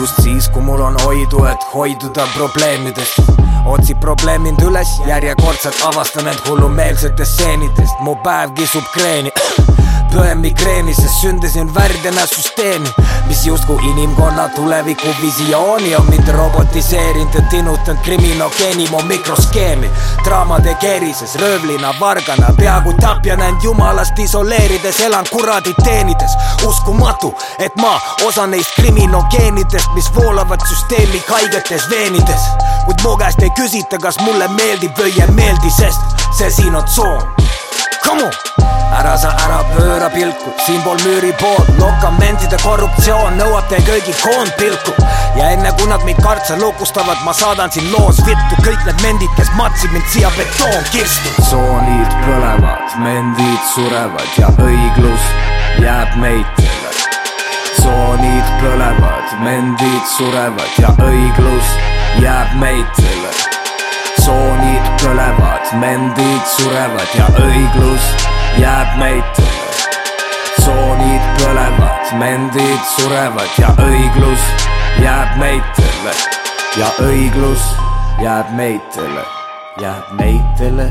just siis, kui mul on hoidu, et hoiduda probleemidest. otsin probleemid üles, järjekordselt avastan end hullumeelsetest stseenidest, mu päev kisub kreeni põen migreeni, sest sündisin värdjana süsteemi, mis justkui inimkonna tuleviku visiooni on mind robotiseerinud ja tinutanud kriminogeeni mu mikroskeemi. draamade keerises, röövlina, vargana, peaaegu tapjan end jumalast isoleerides, elan kuradi teenides. uskumatu, et ma osa neist kriminogeenidest, mis voolavad süsteemi haigetes veenides. kuid mu käest ei küsita, kas mulle meeldib või ei meeldi, sest see siin on tsoon. Come on! ära sa ära pööra pilku, siinpool müüri pool lokamentide korruptsioon nõuab teie kõigi koondpilku ja enne kui nad mind kartsa lukustavad, ma saadan siin loos vittu kõik need mendid, kes matsid mind siia betoonkirstu. soonid põlevad, mendid surevad ja õiglus jääb meitele. soonid põlevad, mendid surevad ja õiglus jääb meitele. Soonid põlevad, mendid surevad ja õiglus jääb meitele. soonid põlevad, mendid surevad ja õiglus jääb meitele ja õiglus jääb meitele, jääb meitele,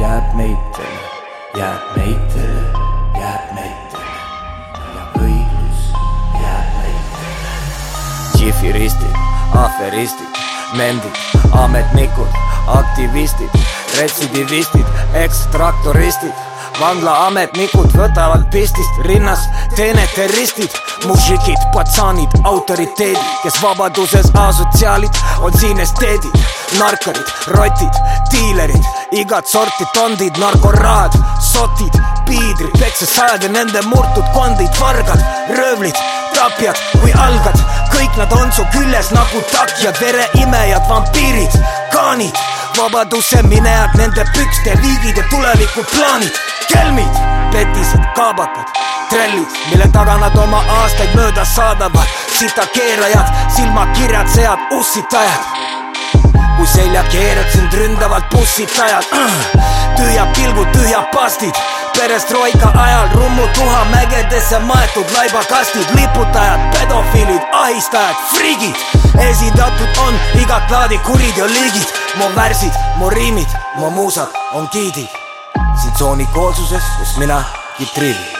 jääb meitele, jääb meitele, jääb meitele ja õiglus jääb meitele. džihviristid, aferistid, mendid, ametnikud, aktivistid, retsidivistid, ekstraktoristid vanglaametnikud võtavad pistist rinnas teenete ristid, mužikid, patsaanid, autoriteedid, kes vabaduses asotsiaalid, on siin esteedid, narkarid, rotid, diilerid, igat sorti tondid, narkorahad, sotid, piidrid, peksesajad ja nende murtud kondid, vargad, röövlid, tapjad kui algad, kõik nad on su küljes nagu takjad, vereimejad, vampiirid, kaanid vabaduse minejad, nende pükste viigid ja tulevikuplaanid kelmid, petised, kaabakad, trellid, mille taga nad oma aastaid mööda saadavad, sitakeerajad, silmakirjad, sead, ussitajad. kui seljakeerad sind ründavad bussitajad, tühjad pilgud, tühjad pastid, perestroika ajal Rummu tuha mägedesse maetud laibakastid, liputajad, pedofiilid, ahistajad, friigid. esindatud on igat laadi kuriteoliigid, mu värsid, mu riimid, mu muusad on giidid siin tsooni koolsuses, kus mina kitriin